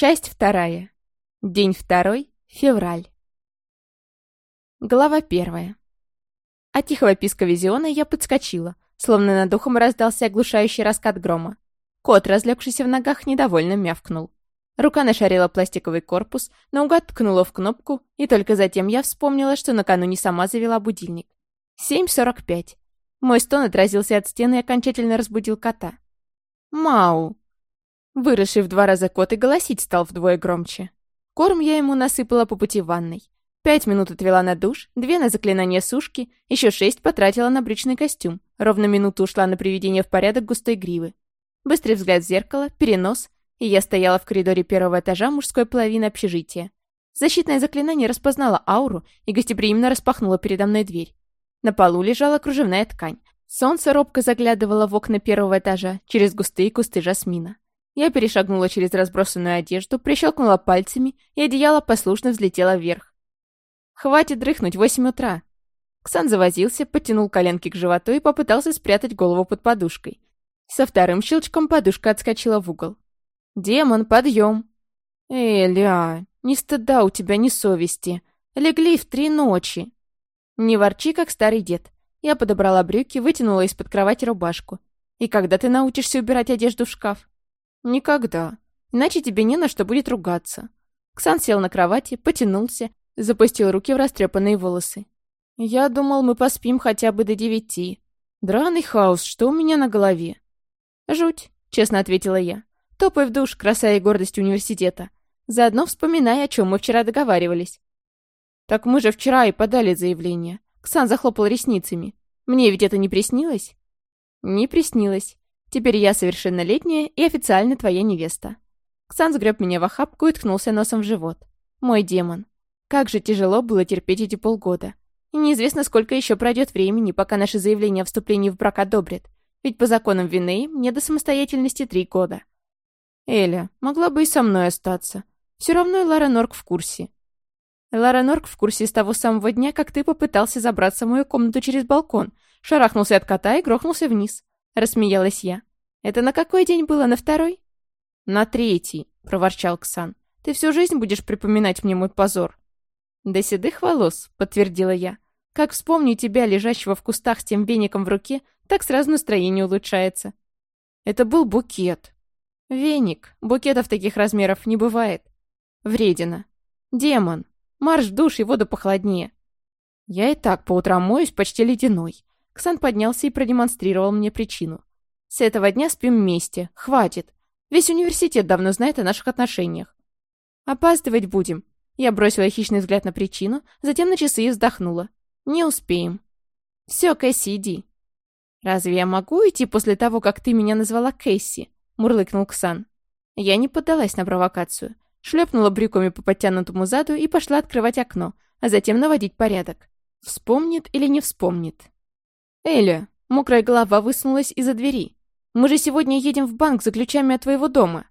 Часть вторая. День второй. Февраль. Глава первая. От тихого писка визиона я подскочила, словно над ухом раздался оглушающий раскат грома. Кот, разлегшийся в ногах, недовольно мявкнул. Рука нашарила пластиковый корпус, наугад ткнула в кнопку, и только затем я вспомнила, что накануне сама завела будильник. 7.45. Мой стон отразился от стены и окончательно разбудил кота. «Мау!» Выросший в два раза кот и голосить стал вдвое громче. Корм я ему насыпала по пути в ванной. Пять минут отвела на душ, две на заклинание сушки, еще шесть потратила на брючный костюм. Ровно минуту ушла на приведение в порядок густой гривы. Быстрый взгляд в зеркало, перенос, и я стояла в коридоре первого этажа мужской половины общежития. Защитное заклинание распознало ауру и гостеприимно распахнуло передо мной дверь. На полу лежала кружевная ткань. Солнце робко заглядывало в окна первого этажа через густые кусты жасмина. Я перешагнула через разбросанную одежду, прищелкнула пальцами, и одеяло послушно взлетело вверх. «Хватит дрыхнуть, восемь утра!» Ксан завозился, подтянул коленки к животу и попытался спрятать голову под подушкой. Со вторым щелчком подушка отскочила в угол. «Демон, подъем!» «Эля, ни стыда у тебя, ни совести. Легли в три ночи!» «Не ворчи, как старый дед». Я подобрала брюки, вытянула из-под кровати рубашку. «И когда ты научишься убирать одежду в шкаф?» «Никогда. Иначе тебе не на что будет ругаться». Ксан сел на кровати, потянулся, Запустил руки в растрепанные волосы. «Я думал, мы поспим хотя бы до девяти. Драный хаос, что у меня на голове?» «Жуть», — честно ответила я. «Топай в душ, краса и гордость университета. Заодно вспоминай, о чем мы вчера договаривались». «Так мы же вчера и подали заявление». Ксан захлопал ресницами. «Мне ведь это не приснилось?» «Не приснилось. Теперь я совершеннолетняя и официально твоя невеста». Ксан сгреб меня в охапку и ткнулся носом в живот. «Мой демон. Как же тяжело было терпеть эти полгода. И неизвестно, сколько еще пройдет времени, пока наше заявление о вступлении в брак одобрят. Ведь по законам вины мне до самостоятельности три года. Эля, могла бы и со мной остаться. Все равно Лара Норк в курсе. Лара Норк в курсе с того самого дня, как ты попытался забраться в мою комнату через балкон, шарахнулся от кота и грохнулся вниз. Рассмеялась я. Это на какой день было, на второй? На третий, проворчал Ксан. Ты всю жизнь будешь припоминать мне мой позор. «До седых волос», — подтвердила я. «Как вспомню тебя, лежащего в кустах с тем веником в руке, так сразу настроение улучшается». «Это был букет». «Веник. Букетов таких размеров не бывает». «Вредина». «Демон. Марш душ и воду похолоднее». Я и так по утрам моюсь почти ледяной. Ксан поднялся и продемонстрировал мне причину. «С этого дня спим вместе. Хватит. Весь университет давно знает о наших отношениях. Опаздывать будем. Я бросила хищный взгляд на причину, затем на часы и вздохнула. «Не успеем». «Все, Кэсси, иди». «Разве я могу идти после того, как ты меня назвала Кэсси?» — мурлыкнул Ксан. Я не поддалась на провокацию. Шлепнула брюками по подтянутому заду и пошла открывать окно, а затем наводить порядок. Вспомнит или не вспомнит? «Эля!» — мокрая голова высунулась из-за двери. «Мы же сегодня едем в банк за ключами от твоего дома».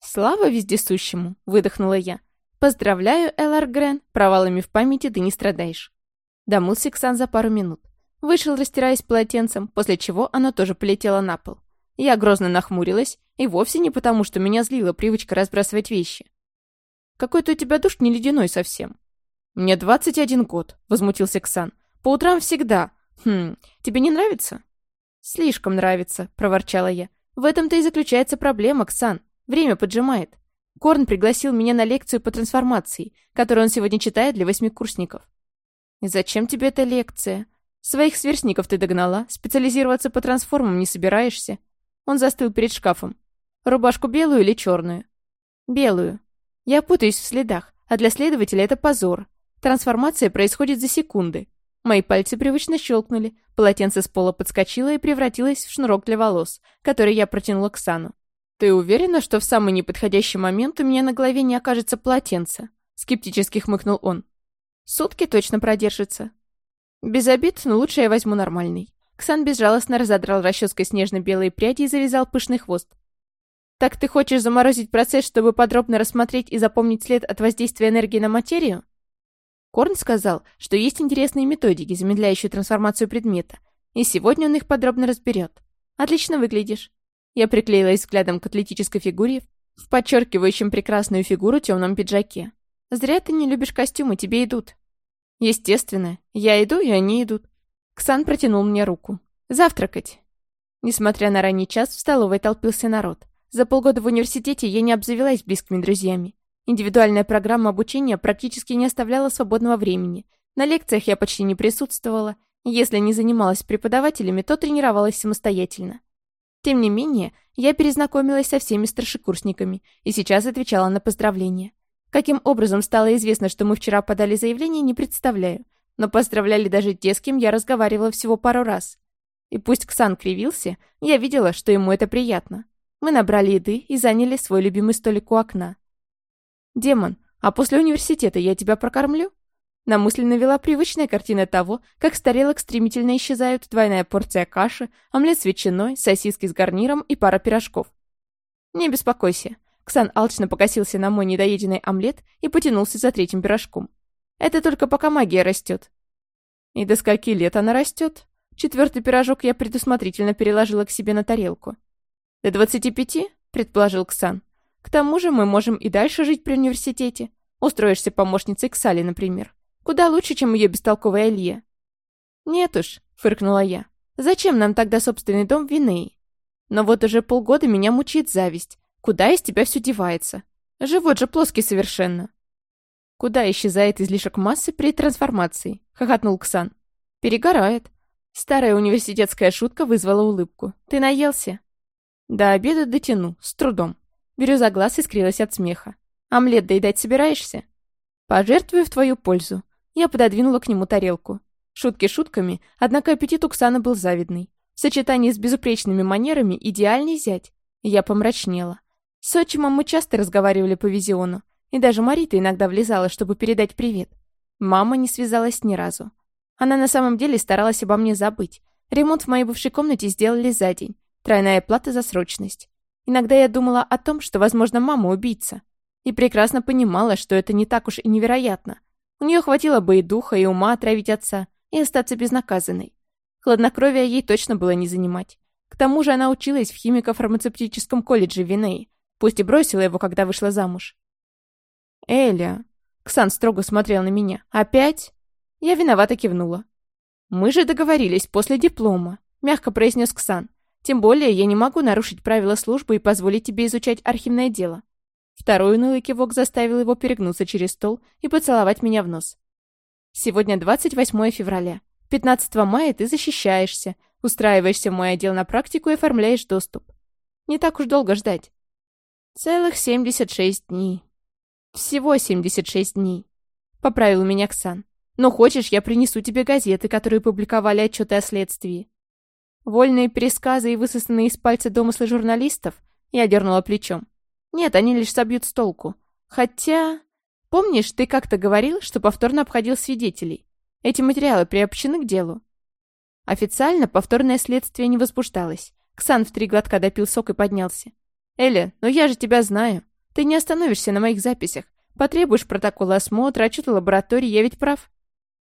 «Слава вездесущему!» — выдохнула я. «Поздравляю, Элар Грен, провалами в памяти ты не страдаешь». Домылся Ксан за пару минут. Вышел, растираясь полотенцем, после чего оно тоже полетело на пол. Я грозно нахмурилась, и вовсе не потому, что меня злила привычка разбрасывать вещи. «Какой-то у тебя душ не ледяной совсем». «Мне двадцать один год», — возмутился Ксан. «По утрам всегда. Хм, тебе не нравится?» «Слишком нравится», — проворчала я. «В этом-то и заключается проблема, Ксан. Время поджимает. Корн пригласил меня на лекцию по трансформации, которую он сегодня читает для восьмикурсников. И зачем тебе эта лекция? Своих сверстников ты догнала, специализироваться по трансформам не собираешься. Он застыл перед шкафом. Рубашку белую или черную? Белую. Я путаюсь в следах, а для следователя это позор. Трансформация происходит за секунды. Мои пальцы привычно щелкнули, полотенце с пола подскочило и превратилось в шнурок для волос, который я протянула к Сану. «Ты уверена, что в самый неподходящий момент у меня на голове не окажется полотенце?» Скептически хмыкнул он. «Сутки точно продержится». «Без обид, но лучше я возьму нормальный». Ксан безжалостно разодрал расческой снежно-белые пряди и завязал пышный хвост. «Так ты хочешь заморозить процесс, чтобы подробно рассмотреть и запомнить след от воздействия энергии на материю?» Корн сказал, что есть интересные методики, замедляющие трансформацию предмета, и сегодня он их подробно разберет. «Отлично выглядишь». Я приклеилась взглядом к атлетической фигуре в подчеркивающем прекрасную фигуру темном пиджаке. «Зря ты не любишь костюмы, тебе идут». «Естественно. Я иду, и они идут». Ксан протянул мне руку. «Завтракать». Несмотря на ранний час, в столовой толпился народ. За полгода в университете я не обзавелась близкими друзьями. Индивидуальная программа обучения практически не оставляла свободного времени. На лекциях я почти не присутствовала. Если не занималась преподавателями, то тренировалась самостоятельно. Тем не менее, я перезнакомилась со всеми старшекурсниками и сейчас отвечала на поздравления. Каким образом стало известно, что мы вчера подали заявление, не представляю. Но поздравляли даже те, с кем я разговаривала всего пару раз. И пусть Ксан кривился, я видела, что ему это приятно. Мы набрали еды и заняли свой любимый столик у окна. «Демон, а после университета я тебя прокормлю?» На мысль навела привычная картина того, как с тарелок стремительно исчезают двойная порция каши, омлет с ветчиной, сосиски с гарниром и пара пирожков. «Не беспокойся». Ксан алчно покосился на мой недоеденный омлет и потянулся за третьим пирожком. «Это только пока магия растет». «И до скольки лет она растет?» Четвертый пирожок я предусмотрительно переложила к себе на тарелку. «До двадцати пяти?» — предположил Ксан. «К тому же мы можем и дальше жить при университете. Устроишься помощницей к Сале, например. Куда лучше, чем ее бестолковая Илья». «Нет уж», — фыркнула я. «Зачем нам тогда собственный дом в Винеи? Но вот уже полгода меня мучит зависть. Куда из тебя все девается? Живот же плоский совершенно». «Куда исчезает излишок массы при трансформации?» — хохотнул Ксан. «Перегорает». Старая университетская шутка вызвала улыбку. «Ты наелся?» До обеда дотяну, с трудом. Бирюза глаз искрилась от смеха. Омлет доедать собираешься? Пожертвую в твою пользу. Я пододвинула к нему тарелку. Шутки шутками, однако аппетит Уксана был завидный. В сочетании с безупречными манерами идеальный зять. Я помрачнела. С отчимом мы часто разговаривали по визиону, и даже Марита иногда влезала, чтобы передать привет. Мама не связалась ни разу. Она на самом деле старалась обо мне забыть. Ремонт в моей бывшей комнате сделали за день. Тройная плата за срочность. Иногда я думала о том, что, возможно, мама убийца. И прекрасно понимала, что это не так уж и невероятно. У нее хватило бы и духа, и ума отравить отца, и остаться безнаказанной. Хладнокровие ей точно было не занимать. К тому же она училась в химико-фармацевтическом колледже Винеи, пусть и бросила его, когда вышла замуж. «Эля...» Ксан строго смотрел на меня. «Опять?» Я виновато кивнула. «Мы же договорились после диплома», — мягко произнес Ксан. Тем более я не могу нарушить правила службы и позволить тебе изучать архивное дело». Второй унылый кивок заставил его перегнуться через стол и поцеловать меня в нос. «Сегодня 28 февраля. 15 мая ты защищаешься, устраиваешься в мой отдел на практику и оформляешь доступ. Не так уж долго ждать. Целых 76 дней. Всего 76 дней. Поправил меня Ксан. Но хочешь, я принесу тебе газеты, которые публиковали отчеты о следствии. Вольные пересказы и высосанные из пальца домыслы журналистов? Я дернула плечом. Нет, они лишь собьют с толку. Хотя... Помнишь, ты как-то говорил, что повторно обходил свидетелей? Эти материалы приобщены к делу. Официально повторное следствие не возбуждалось. Ксан в три глотка допил сок и поднялся. «Эля, ну я же тебя знаю. Ты не остановишься на моих записях. Потребуешь протокола осмотра, отчеты лаборатории, я ведь прав».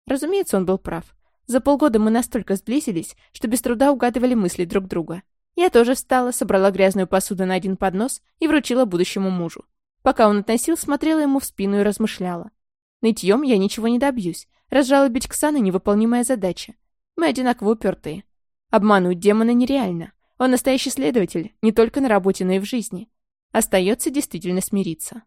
Разумеется, он был прав. За полгода мы настолько сблизились, что без труда угадывали мысли друг друга. Я тоже встала, собрала грязную посуду на один поднос и вручила будущему мужу. Пока он относил, смотрела ему в спину и размышляла. Нытьем я ничего не добьюсь. Разжалобить Ксана — невыполнимая задача. Мы одинаково упертые. Обмануть демона нереально. Он настоящий следователь, не только на работе, но и в жизни. Остается действительно смириться.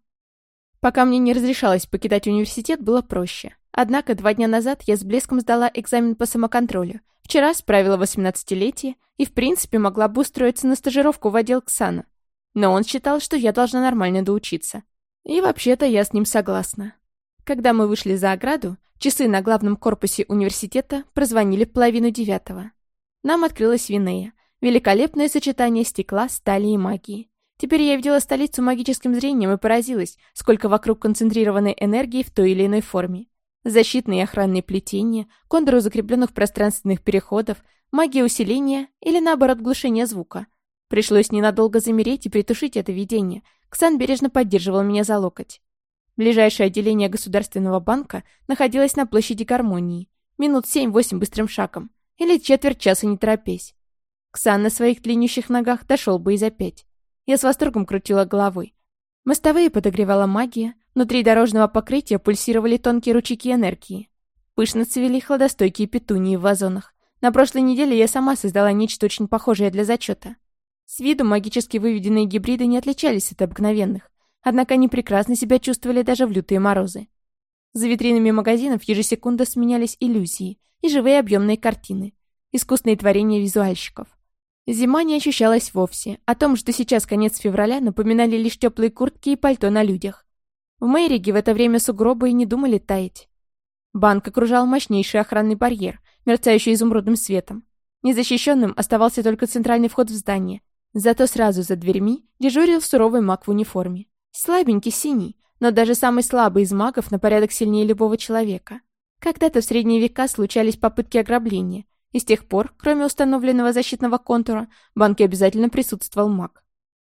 Пока мне не разрешалось покидать университет, было проще. Однако два дня назад я с блеском сдала экзамен по самоконтролю. Вчера справила 18-летие и, в принципе, могла бы устроиться на стажировку в отдел Ксана. Но он считал, что я должна нормально доучиться. И вообще-то я с ним согласна. Когда мы вышли за ограду, часы на главном корпусе университета прозвонили в половину девятого. Нам открылась Винея. Великолепное сочетание стекла, стали и магии. Теперь я видела столицу магическим зрением и поразилась, сколько вокруг концентрированной энергии в той или иной форме. Защитные и охранные плетения, контуры закрепленных пространственных переходов, магия усиления или, наоборот, глушения звука. Пришлось ненадолго замереть и притушить это видение. Ксан бережно поддерживал меня за локоть. Ближайшее отделение Государственного банка находилось на площади Гармонии. Минут семь-восемь быстрым шагом. Или четверть часа не торопясь. Ксан на своих длиннющих ногах дошел бы и за пять. Я с восторгом крутила головой. Мостовые подогревала магия, внутри дорожного покрытия пульсировали тонкие ручейки энергии. Пышно цвели хладостойкие петунии в вазонах. На прошлой неделе я сама создала нечто очень похожее для зачета. С виду магически выведенные гибриды не отличались от обыкновенных, однако они прекрасно себя чувствовали даже в лютые морозы. За витринами магазинов ежесекунда сменялись иллюзии и живые объемные картины, искусные творения визуальщиков. Зима не ощущалась вовсе. О том, что сейчас конец февраля, напоминали лишь теплые куртки и пальто на людях. В Мэйриге в это время сугробы и не думали таять. Банк окружал мощнейший охранный барьер, мерцающий изумрудным светом. Незащищенным оставался только центральный вход в здание. Зато сразу за дверьми дежурил суровый маг в униформе. Слабенький синий, но даже самый слабый из магов на порядок сильнее любого человека. Когда-то в средние века случались попытки ограбления, и с тех пор, кроме установленного защитного контура, в банке обязательно присутствовал маг.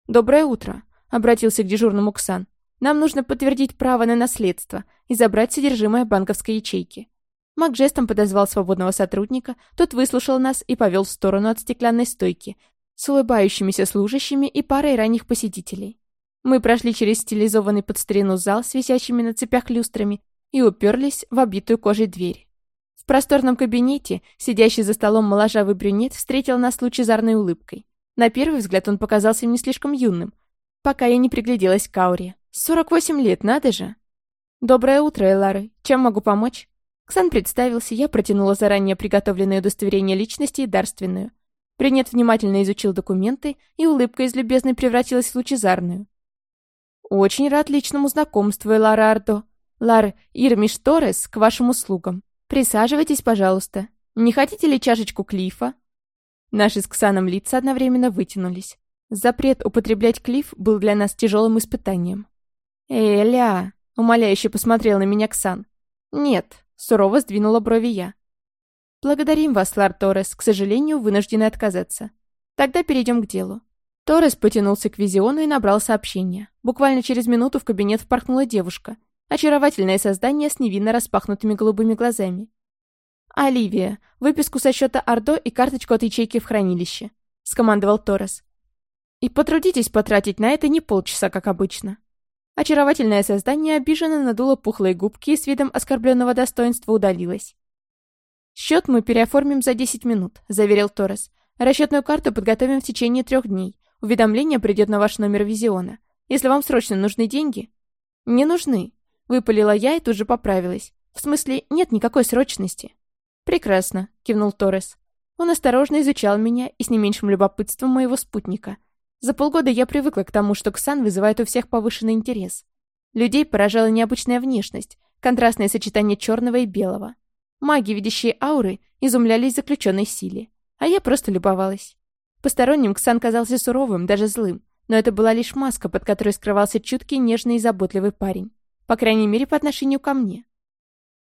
«Доброе утро», — обратился к дежурному Ксан. «Нам нужно подтвердить право на наследство и забрать содержимое банковской ячейки». Маг жестом подозвал свободного сотрудника, тот выслушал нас и повел в сторону от стеклянной стойки с улыбающимися служащими и парой ранних посетителей. Мы прошли через стилизованный под старину зал с висящими на цепях люстрами и уперлись в обитую кожей дверь. В просторном кабинете, сидящий за столом моложавый брюнет, встретил нас лучезарной улыбкой. На первый взгляд он показался мне слишком юным, пока я не пригляделась к ауре. Сорок восемь лет, надо же! «Доброе утро, Элары. Чем могу помочь?» Ксан представился, я протянула заранее приготовленное удостоверение личности и дарственную. Брюнет внимательно изучил документы, и улыбка из любезной превратилась в лучезарную. «Очень рад личному знакомству, Элара Ардо. Лар Ирмиш Торрес к вашим услугам. «Присаживайтесь, пожалуйста. Не хотите ли чашечку клифа?» Наши с Ксаном лица одновременно вытянулись. Запрет употреблять клиф был для нас тяжелым испытанием. «Эля!» — умоляюще посмотрел на меня Ксан. «Нет», — сурово сдвинула брови я. «Благодарим вас, Лар Торрес, к сожалению, вынуждены отказаться. Тогда перейдем к делу». Торрес потянулся к визиону и набрал сообщение. Буквально через минуту в кабинет впорхнула девушка — Очаровательное создание с невинно распахнутыми голубыми глазами. «Оливия, выписку со счета Ордо и карточку от ячейки в хранилище», — скомандовал Торрес. «И потрудитесь потратить на это не полчаса, как обычно». Очаровательное создание обиженно надуло пухлые губки и с видом оскорбленного достоинства удалилось. «Счет мы переоформим за 10 минут», — заверил Торрес. «Расчетную карту подготовим в течение трех дней. Уведомление придет на ваш номер визиона. Если вам срочно нужны деньги...» «Не нужны», Выпалила я и тут же поправилась. В смысле, нет никакой срочности. «Прекрасно», — кивнул Торрес. Он осторожно изучал меня и с не меньшим любопытством моего спутника. За полгода я привыкла к тому, что Ксан вызывает у всех повышенный интерес. Людей поражала необычная внешность, контрастное сочетание черного и белого. Маги, видящие ауры, изумлялись заключенной силе. А я просто любовалась. Посторонним Ксан казался суровым, даже злым, но это была лишь маска, под которой скрывался чуткий, нежный и заботливый парень. По крайней мере, по отношению ко мне.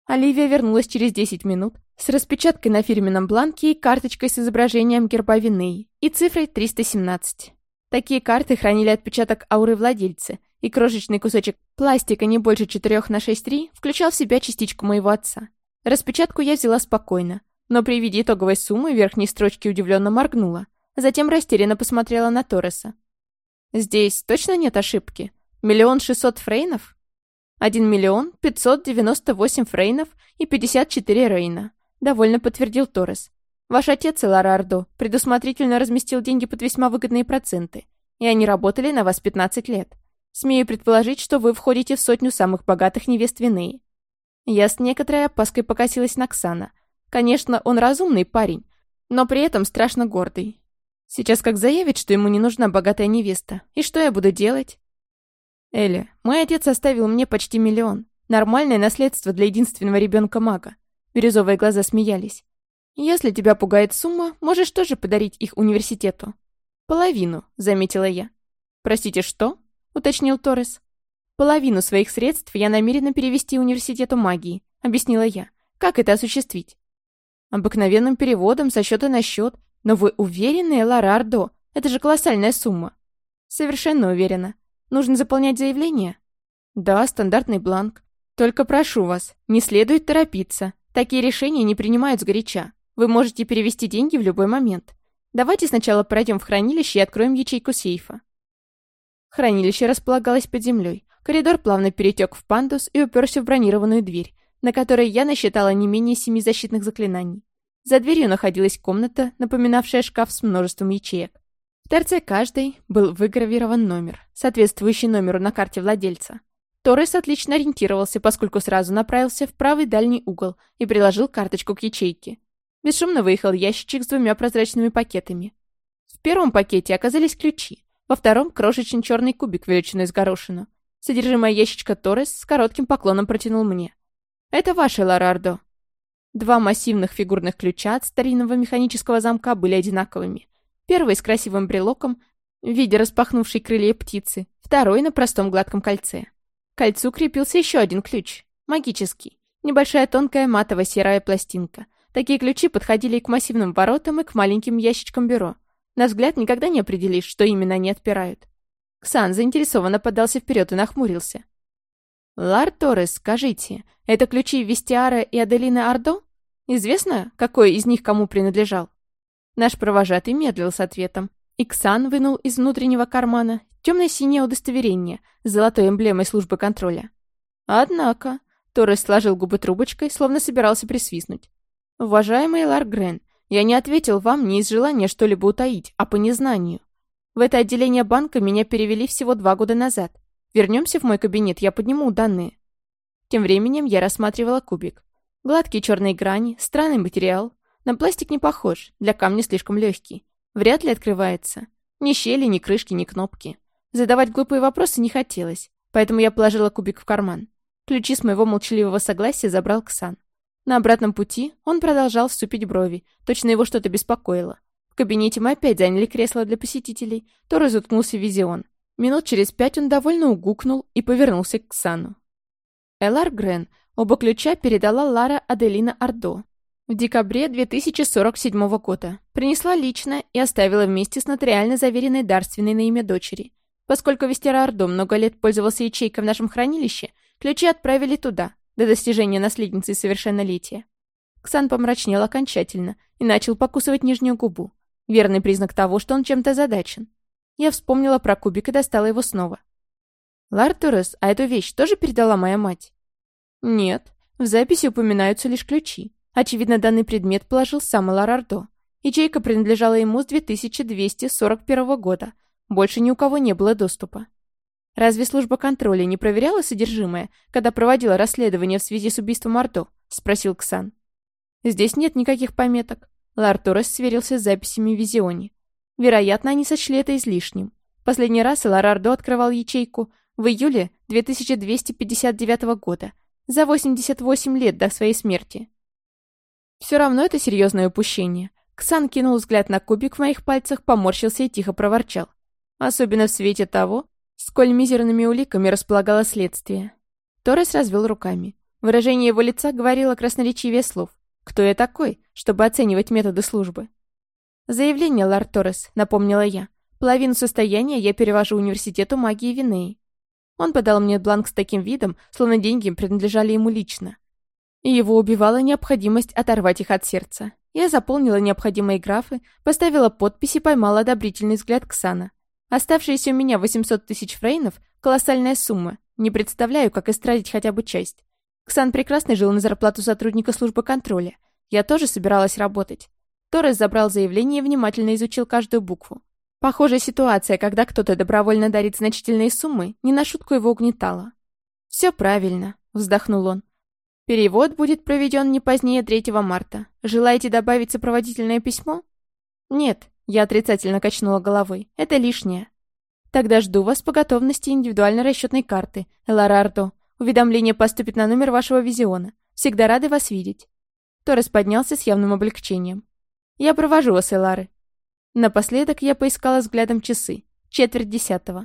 Оливия вернулась через 10 минут с распечаткой на фирменном бланке и карточкой с изображением герба Винеи и цифрой 317. Такие карты хранили отпечаток ауры владельца, и крошечный кусочек пластика не больше 4 на 6,3 включал в себя частичку моего отца. Распечатку я взяла спокойно, но при виде итоговой суммы верхней строчки удивленно моргнула, затем растерянно посмотрела на Торреса. «Здесь точно нет ошибки? Миллион шестьсот фрейнов?» 1 миллион 598 фрейнов и 54 рейна», — довольно подтвердил Торрес. «Ваш отец, Эларардо, предусмотрительно разместил деньги под весьма выгодные проценты, и они работали на вас 15 лет. Смею предположить, что вы входите в сотню самых богатых невест Винеи». Я с некоторой опаской покосилась на Ксана. Конечно, он разумный парень, но при этом страшно гордый. Сейчас как заявит, что ему не нужна богатая невеста. И что я буду делать? Эля, мой отец оставил мне почти миллион. Нормальное наследство для единственного ребенка-мага. Бирюзовые глаза смеялись. Если тебя пугает сумма, можешь тоже подарить их университету. Половину, заметила я. Простите, что? Уточнил Торрес. Половину своих средств я намерена перевести университету магии, объяснила я. Как это осуществить? Обыкновенным переводом со счета на счет. Но вы уверены, Ларардо? Это же колоссальная сумма. Совершенно уверена. Нужно заполнять заявление? Да, стандартный бланк. Только прошу вас, не следует торопиться. Такие решения не принимают сгоряча. Вы можете перевести деньги в любой момент. Давайте сначала пройдем в хранилище и откроем ячейку сейфа. Хранилище располагалось под землей. Коридор плавно перетек в пандус и уперся в бронированную дверь, на которой я насчитала не менее семи защитных заклинаний. За дверью находилась комната, напоминавшая шкаф с множеством ячеек. В торце каждой был выгравирован номер, соответствующий номеру на карте владельца. Торрес отлично ориентировался, поскольку сразу направился в правый дальний угол и приложил карточку к ячейке. Бесшумно выехал ящичек с двумя прозрачными пакетами. В первом пакете оказались ключи, во втором — крошечный черный кубик величиной с горошину. Содержимое ящичка Торрес с коротким поклоном протянул мне. «Это ваше, Ларардо». Два массивных фигурных ключа от старинного механического замка были одинаковыми. Первый с красивым брелоком в виде распахнувшей крылья птицы, второй на простом гладком кольце. К кольцу крепился еще один ключ, магический. Небольшая тонкая матово-серая пластинка. Такие ключи подходили и к массивным воротам, и к маленьким ящичкам бюро. На взгляд никогда не определишь, что именно они отпирают. Ксан заинтересованно подался вперед и нахмурился. «Лар Торрес, скажите, это ключи Вестиара и Аделины Ардо? Известно, какой из них кому принадлежал?» Наш провожатый медлил с ответом. Иксан вынул из внутреннего кармана темно-синее удостоверение с золотой эмблемой службы контроля. Однако, Торрес сложил губы трубочкой, словно собирался присвистнуть. «Уважаемый Лар Грен, я не ответил вам не из желания что-либо утаить, а по незнанию. В это отделение банка меня перевели всего два года назад. Вернемся в мой кабинет, я подниму данные. Тем временем я рассматривала кубик. Гладкие черные грани, странный материал. На пластик не похож, для камня слишком легкий. Вряд ли открывается. Ни щели, ни крышки, ни кнопки. Задавать глупые вопросы не хотелось, поэтому я положила кубик в карман. Ключи с моего молчаливого согласия забрал Ксан. На обратном пути он продолжал вступить брови, точно его что-то беспокоило. В кабинете мы опять заняли кресло для посетителей, то разуткнулся визион. Минут через пять он довольно угукнул и повернулся к Ксану. Элар Грен оба ключа передала Лара Аделина Ардо. В декабре 2047 года принесла лично и оставила вместе с нотариально заверенной дарственной на имя дочери. Поскольку Вестера Ардо много лет пользовался ячейкой в нашем хранилище, ключи отправили туда, до достижения наследницы совершеннолетия. Ксан помрачнел окончательно и начал покусывать нижнюю губу. Верный признак того, что он чем-то задачен. Я вспомнила про кубик и достала его снова. «Лартурес, а эту вещь тоже передала моя мать?» «Нет, в записи упоминаются лишь ключи. Очевидно, данный предмет положил сам Ларардо. Ячейка принадлежала ему с 2241 года. Больше ни у кого не было доступа. Разве служба контроля не проверяла содержимое, когда проводила расследование в связи с убийством Ардо? Спросил Ксан. Здесь нет никаких пометок. Лартурес сверился с записями в Визионе. Вероятно, они сочли это излишним. Последний раз Ларардо открывал ячейку в июле 2259 года, за 88 лет до своей смерти. Все равно это серьезное упущение. Ксан кинул взгляд на кубик в моих пальцах, поморщился и тихо проворчал. Особенно в свете того, сколь мизерными уликами располагало следствие. Торрес развел руками. Выражение его лица говорило красноречивее слов. «Кто я такой, чтобы оценивать методы службы?» «Заявление, Лард Торрес», — напомнила я. «Половину состояния я перевожу университету магии Винеи». Он подал мне бланк с таким видом, словно деньги принадлежали ему лично. И его убивала необходимость оторвать их от сердца. Я заполнила необходимые графы, поставила подпись и поймала одобрительный взгляд Ксана. Оставшиеся у меня 800 тысяч фрейнов — колоссальная сумма. Не представляю, как истратить хотя бы часть. Ксан прекрасно жил на зарплату сотрудника службы контроля. Я тоже собиралась работать. Торрес забрал заявление и внимательно изучил каждую букву. Похожая ситуация, когда кто-то добровольно дарит значительные суммы, не на шутку его угнетала. «Все правильно», — вздохнул он. «Перевод будет проведен не позднее 3 марта. Желаете добавить сопроводительное письмо?» «Нет», — я отрицательно качнула головой. «Это лишнее». «Тогда жду вас по готовности индивидуальной расчетной карты, Эларардо. Уведомление поступит на номер вашего визиона. Всегда рады вас видеть». Торрес поднялся с явным облегчением. Я провожу вас, Элары. Напоследок я поискала взглядом часы. Четверть десятого.